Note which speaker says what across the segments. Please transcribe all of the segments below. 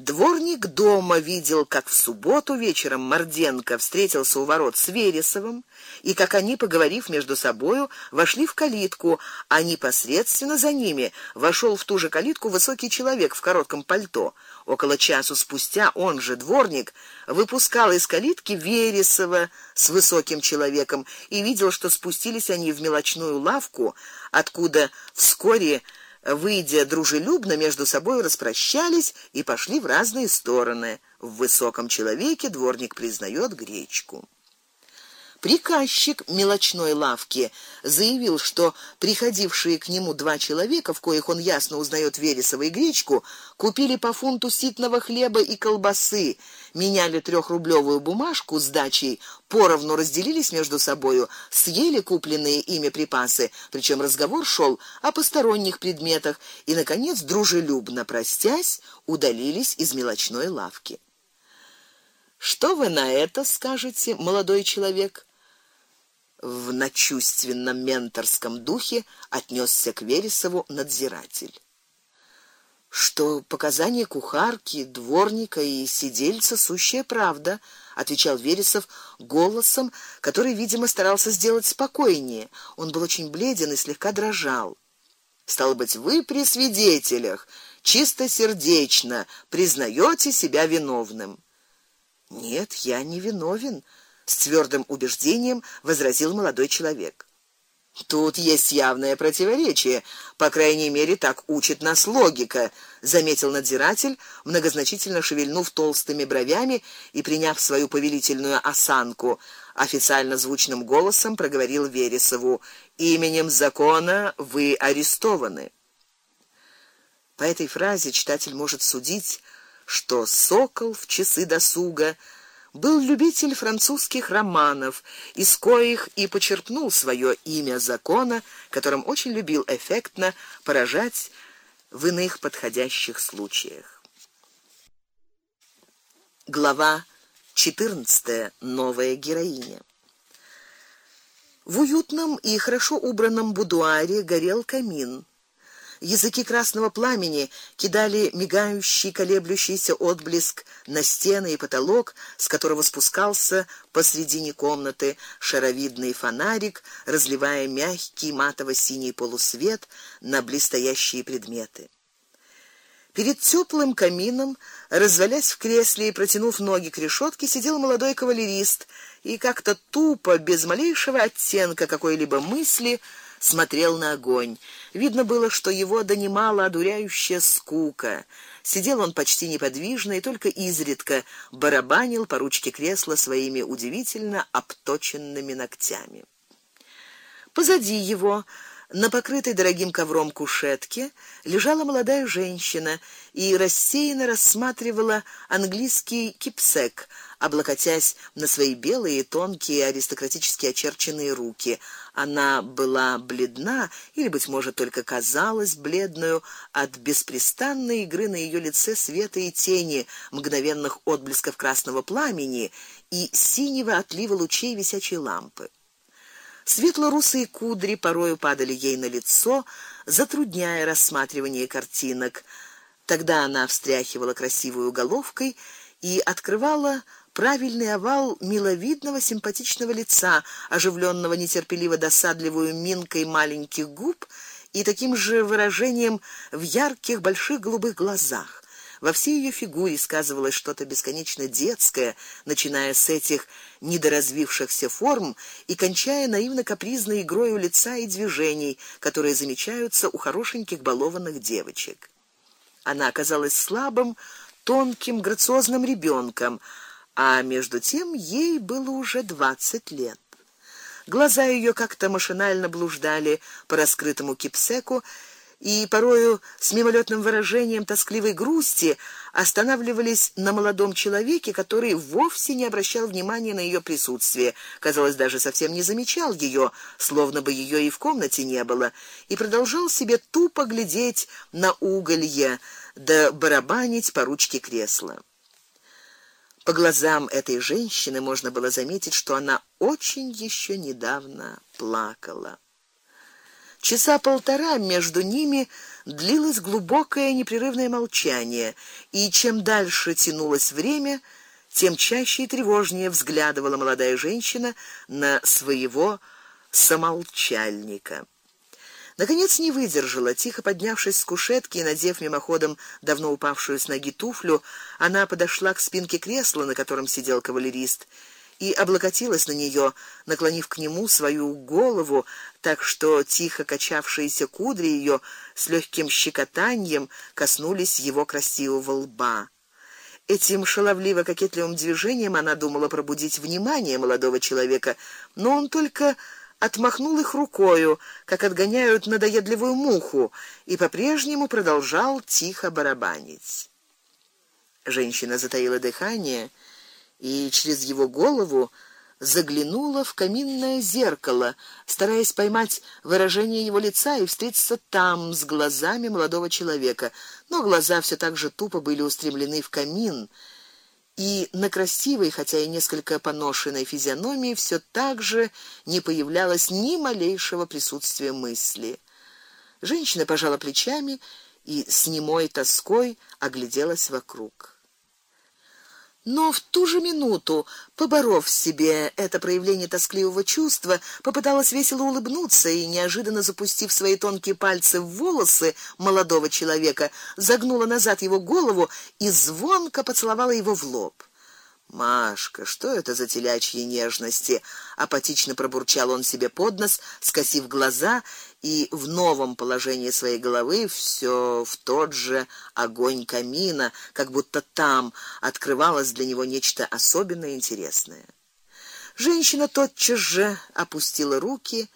Speaker 1: Дворник дома видел, как в субботу вечером Морденко встретился у ворот с Вересовым, и как они, поговорив между собою, вошли в калитку, а непосредственно за ними вошел в ту же калитку высокий человек в коротком пальто. Около часу спустя он же дворник выпускал из калитки Вересова с высоким человеком и видел, что спустились они в мелочную лавку, откуда вскоре выйдя дружелюбно между собой распрощались и пошли в разные стороны. В высоком человеке дворник признает гречку. Приказчик мелочной лавки заявил, что приходившие к нему два человека, в коих он ясно узнает Вересова и гречку, купили по фунту ситного хлеба и колбасы, меняли трехрублевую бумажку с дачей, поровну разделились между собою, съели купленные ими припасы, причем разговор шел о посторонних предметах и наконец дружелюбно простясь, удалились из мелочной лавки. Что вы на это скажете, молодой человек? В начувственном менторском духе отнесся к Вересову надзиратель. Что показания кухарки, дворника и сидельца сущая правда, отвечал Вересов голосом, который, видимо, старался сделать спокойнее. Он был очень бледен и слегка дрожал. Стало быть, вы при свидетелях чисто сердечно признаете себя виновным. Нет, я не виновен, с твёрдым убеждением возразил молодой человек. Тут есть явное противоречие, по крайней мере, так учит нас логика, заметил надзиратель, многозначительно шевельнув толстыми бровями и приняв свою повелительную осанку, официально звучным голосом проговорил Вересову: "Именем закона вы арестованы". По этой фразе читатель может судить, что сокол в часы досуга был любитель французских романов, из коих и почерпнул свое имя закона, которым очень любил эффектно поражать в иных подходящих случаях. Глава 14. Новая героиня. В уютном и хорошо убранном будуаре горел камин. Языки красного пламени кидали мигающий, колеблющийся отблеск на стены и потолок, с которого спускался посредине комнаты шаровидный фонарик, разливая мягкий матово-синий полусвет на блестящие предметы. Перед теплым камином, развалясь в кресле и протянув ноги к решетке, сидел молодой кавалерист и как-то тупо, без малейшего оттенка какой-либо мысли, смотрел на огонь. Видно было, что его донимала одуряющая скука. Сидел он почти неподвижно и только изредка барабанил по ручке кресла своими удивительно обточенными ногтями. Позади его на покрытой дорогим ковром кушетке лежала молодая женщина и рассеянно рассматривала английский кипсек, облокотясь на свои белые тонкие аристократически очерченные руки. Она была бледна или быть может только казалась бледную от беспрестанной игры на ее лице света и тени, мгновенных отблесков красного пламени и синего отлива лучей висячей лампы. Светло-русые кудри порою падали ей на лицо, затрудняя рассматривание картинок. Тогда она встряхивала красивую головкой и открывала правильный овал миловидного симпатичного лица, оживленного нетерпеливо досадливую минкой маленьких губ и таким же выражением в ярких больших голубых глазах. Во всей ее фигуре сказывалось что-то бесконечно детское, начиная с этих недоразвившихся форм и кончая наивно-капризной игрой лица и движений, которые замечаются у хорошеньких балованных девочек. Она оказалась слабым, тонким, грациозным ребенком, а между тем ей было уже двадцать лет. Глаза ее как-то машинально блуждали по раскрытому кипсеку, и порою с мимолетным выражением тоскливой грусти останавливались на молодом человеке, который вовсе не обращал внимания на ее присутствие, казалось, даже совсем не замечал ее, словно бы ее и в комнате не было, и продолжал себе тупо глядеть на уголье, да барабанить по ручке кресла. По глазам этой женщины можно было заметить, что она очень еще недавно плакала. Часа полтора между ними длилось глубокое непрерывное молчание, и чем дальше тянулось время, тем чаще и тревожнее взглядывала молодая женщина на своего самолчальника. Наконец не выдержала, тихо поднявшись с кушетки и надев мимоходом давно упавшую с ноги туфлю, она подошла к спинке кресла, на котором сидел кавалерист, и облокотилась на нее, наклонив к нему свою голову, так что тихо качавшиеся кудри ее с легким щекотанием коснулись его красивого лба. Этим шаловливо кокетливым движением она думала пробудить внимание молодого человека, но он только отмахнул их рукою, как отгоняют надоедливую муху, и по-прежнему продолжал тихо барабанить. Женщина затаила дыхание и через его голову заглянула в каминное зеркало, стараясь поймать выражение его лица и встретиться там с глазами молодого человека. Но глаза все так же тупо были устремлены в камин и на красивой, хотя и несколько поношенной физиономии все так же не появлялось ни малейшего присутствия мысли. Женщина пожала плечами и с немой тоской огляделась вокруг. Но в ту же минуту, поборов в себе это проявление тоскливого чувства, попыталась весело улыбнуться и неожиданно запустив свои тонкие пальцы в волосы молодого человека, загнула назад его голову и звонко поцеловала его в лоб. Машка, что это за телячьи нежности? апатично пробурчал он себе под нос, скосив глаза и в новом положении своей головы все в тот же огонь камина, как будто там открывалось для него нечто особенно интересное. Женщина тотчас же опустила руки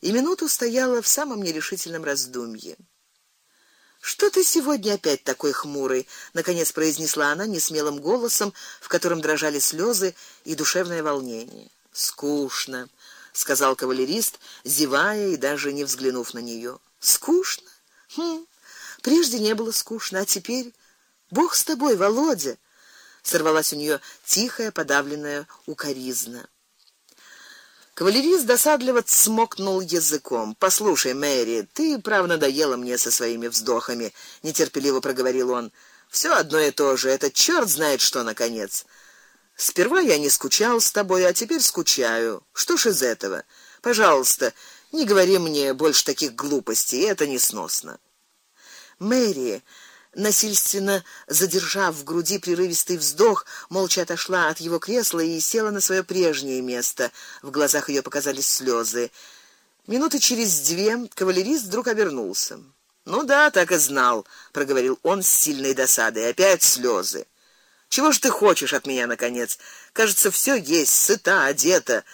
Speaker 1: и минуту стояла в самом нерешительном раздумье. Что ты сегодня опять такой хмурый? наконец произнесла она несмелым голосом, в котором дрожали слезы и душевное волнение. Скучно, сказал кавалерист, зевая и даже не взглянув на нее. Скучно? Хм. Прежде не было скучно, а теперь Бог с тобой, Володя. Сорвалась у нее тихая, подавленная укоризна. Кавалерист досадливо смокнул языком. Послушай, Мэри, ты правда надоела мне со своими вздохами, нетерпеливо проговорил он. Все одно и то же, это чёрт знает что наконец. Сперва я не скучал с тобой, а теперь скучаю. Что ж из этого? Пожалуйста, не говори мне больше таких глупостей, это несносно. Мэри насильственно задержав в груди прерывистый вздох, молча отошла от его кресла и села на свое прежнее место. В глазах ее показались слезы. Минуты через две кавалерист вдруг обернулся. "Ну да, так и знал", проговорил он с сильной досадой. "Опять слезы. Чего ж ты хочешь от меня наконец? Кажется, все есть, сыта, одета,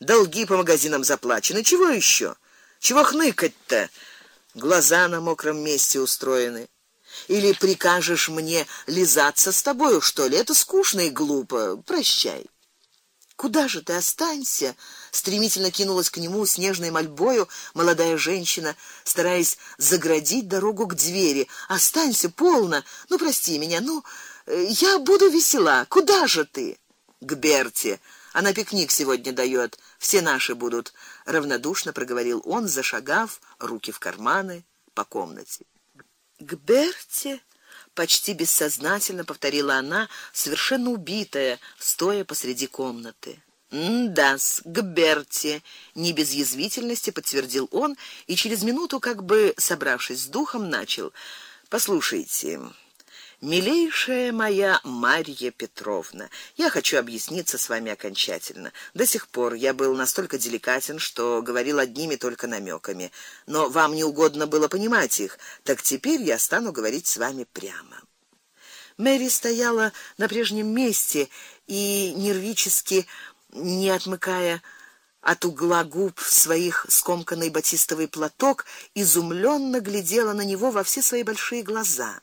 Speaker 1: долги по магазинам заплачены. Чего еще? Чего хныкать-то? Глаза на мокром месте устроены. Или прикажешь мне лизаться с тобою, что ли? Это скучно и глупо. Прощай. Куда же ты останься? стремительно кинулась к нему с нежной мольбою молодая женщина, стараясь заградить дорогу к двери. Останься полно. Ну прости меня. Ну, я буду весела. Куда же ты? К Берте. Она пикник сегодня даёт. Все наши будут, равнодушно проговорил он, зашагав, руки в карманы по комнате к Берте, почти бессознательно повторила она, совершенно убитая, стоя посреди комнаты. "Да, к Берте", не без язвительности подтвердил он и через минуту, как бы собравшись с духом, начал: "Послушайте, Милейшая моя Марья Петровна, я хочу объясниться с вами окончательно. До сих пор я был настолько деликатен, что говорил одними только намеками, но вам не угодно было понимать их. Так теперь я стану говорить с вами прямо. Мэри стояла на прежнем месте и нервически, не отмыкая от угла губ своих скомканный батистовый платок, изумленно глядела на него во все свои большие глаза.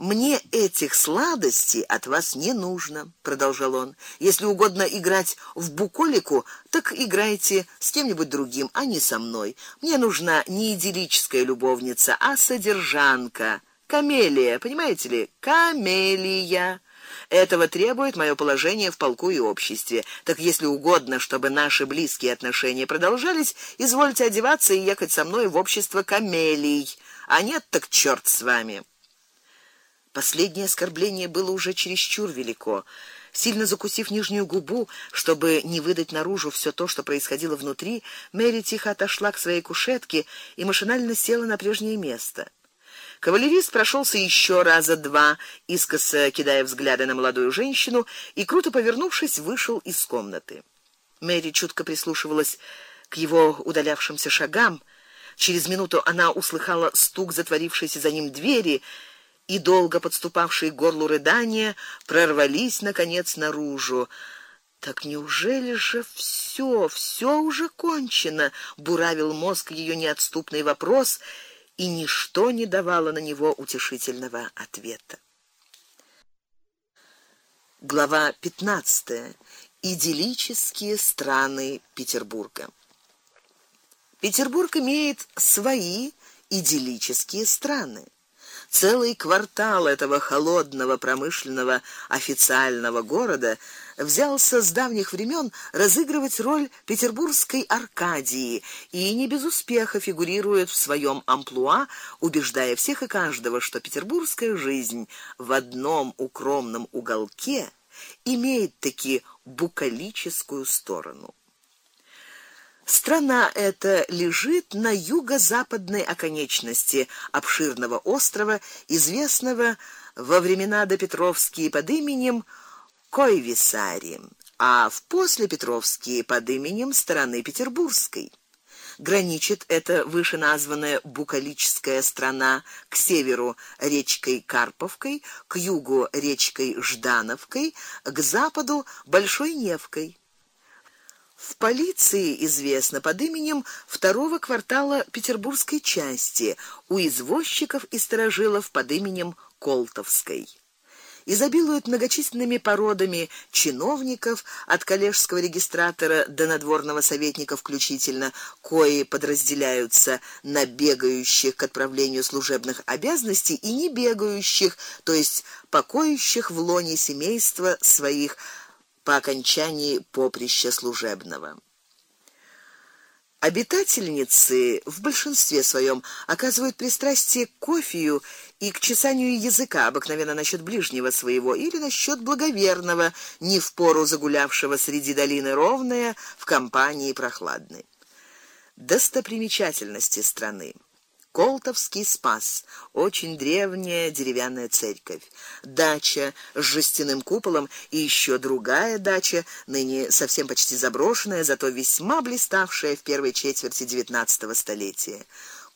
Speaker 1: Мне этих сладостей от вас не нужно, продолжал он. Если угодно играть в буколику, так играйте с кем-нибудь другим, а не со мной. Мне нужна не идиллическая любовница, а содержанка, камелия, понимаете ли? Камелия. Этого требует моё положение в полку и обществе. Так если угодно, чтобы наши близкие отношения продолжались, извольте одеваться и ехать со мной в общество камелий а нет так чёрт с вами. Последнее оскорбление было уже чересчур велико. Сильно закусив нижнюю губу, чтобы не выдать наружу все то, что происходило внутри, Мэри тихо отошла к своей кушетке и машинально села на прежнее место. Кавалерист прошелся еще раза два, искоса кидая взгляды на молодую женщину и круто повернувшись, вышел из комнаты. Мэри чутко прислушивалась к его удалявшимся шагам. Через минуту она услыхала стук затворившейся за ним двери и долго подступавшие к горлу рыдания прорвались наконец наружу. Так неужели же все, все уже кончено? буравил мозг ее неотступный вопрос, и ничто не давало на него утешительного ответа. Глава 15. Идиллические страны Петербурга. Петербург имеет свои идиллические страны целый квартал этого холодного промышленного официального города взялся с давних времен разыгрывать роль петербургской Аркадии и не без успеха фигурирует в своем амплуа, убеждая всех и каждого, что петербургская жизнь в одном укромном уголке имеет таки букалическую сторону. Страна эта лежит на юго-западной оконечности обширного острова, известного во времена допетровские под именем Койвисари, а в послепетровские под именем стороны Петербургской. Граничит эта вышеназванная букалическая страна к северу речкой Карповкой, к югу речкой Ждановкой, к западу Большой Невкой. В полиции известно под именем второго квартала петербургской части, у извозчиков и сторожилов под именем Колтовской. Изобилуют многочисленными породами чиновников от коллежского регистратора до надворного советника включительно, кои подразделяются на бегающих к отправлению служебных обязанностей и не бегающих, то есть покоящих в лоне семейства своих по окончании поприща служебного. Обитательницы в большинстве своем оказывают пристрастие к кофею и к чесанию языка, обыкновенно насчет ближнего своего или насчет благоверного, не в пору загулявшего среди долины ровная в компании прохладной. Достопримечательности страны Колтовский спас, очень древняя деревянная церковь, дача с жестяным куполом и еще другая дача, ныне совсем почти заброшенная, зато весьма блиставшая в первой четверти XIX столетия.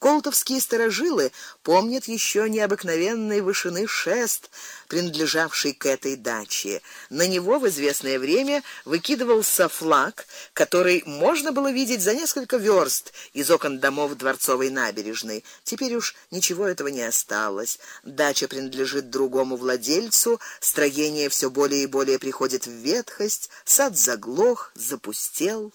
Speaker 1: Колтовские старожилы помнят еще необыкновенной вышины шест, принадлежавший к этой даче. На него в известное время выкидывался флаг, который можно было видеть за несколько верст из окон домов дворцовой набережной. Теперь уж ничего этого не осталось. Дача принадлежит другому владельцу, строение все более и более приходит в ветхость, сад заглох, запустел.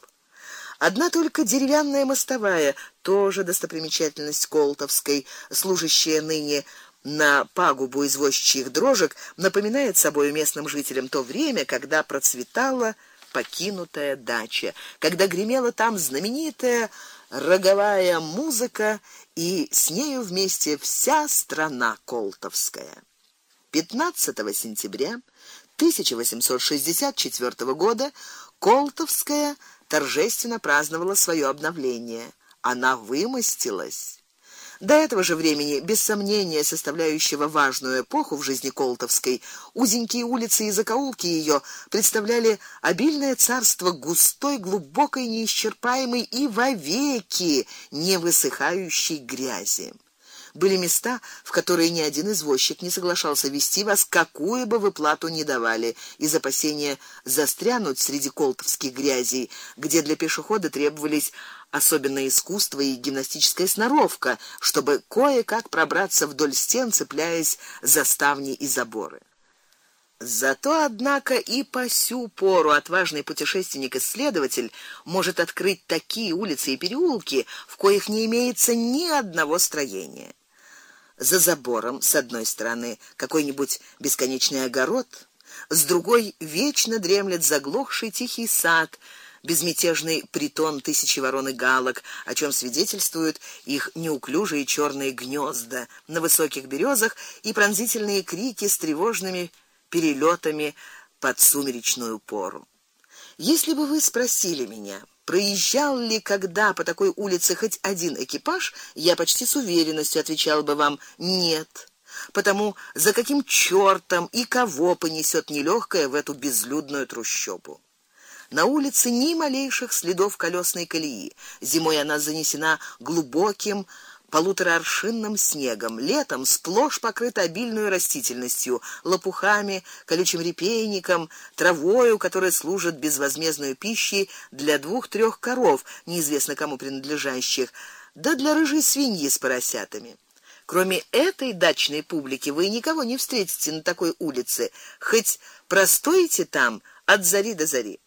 Speaker 1: Одна только деревянная мостовая, тоже достопримечательность Колтовской, служащая ныне на пагубу извозчих дрожек, напоминает собой местным жителям то время, когда процветала покинутая дача, когда гремела там знаменитая роговая музыка и с нею вместе вся страна Колтовская. 15 сентября 1864 года Колтовская торжественно праздновала свое обновление. Она вымостилась. До этого же времени, без сомнения, составляющего важную эпоху в жизни Колтовской, узенькие улицы и закоулки ее представляли обильное царство густой, глубокой, неисчерпаемой и вовеки не высыхающей грязи. Были места, в которые ни один извозчик не соглашался вести вас, какую бы вы плату ни давали, из опасения застрянуть среди колтовских грязей, где для пешехода требовались особенное искусство и гимнастическая сноровка, чтобы кое-как пробраться вдоль стен, цепляясь за ставни и заборы. Зато однако и по сю пору отважный путешественник-исследователь может открыть такие улицы и переулки, в коих не имеется ни одного строения. За забором с одной стороны какой-нибудь бесконечный огород, с другой вечно дремлет заглохший тихий сад, безмятежный притон тысячи ворон и галок, о чем свидетельствуют их неуклюжие черные гнезда на высоких березах и пронзительные крики с тревожными перелетами под сумеречную пору. Если бы вы спросили меня, проезжал ли когда по такой улице хоть один экипаж, я почти с уверенностью отвечал бы вам: нет. Потому за каким чёртом и кого понесет нелегкое в эту безлюдную трущобу? На улице ни малейших следов колесной колеи. Зимой она занесена глубоким полуторааршинным снегом, летом сплошь покрыта обильной растительностью, лопухами, колючим репейником, травою, которая служит безвозмездной пищей для двух-трех коров, неизвестно кому принадлежащих, да для рыжей свиньи с поросятами. Кроме этой дачной публики вы никого не встретите на такой улице, хоть простоите там от зари до зари.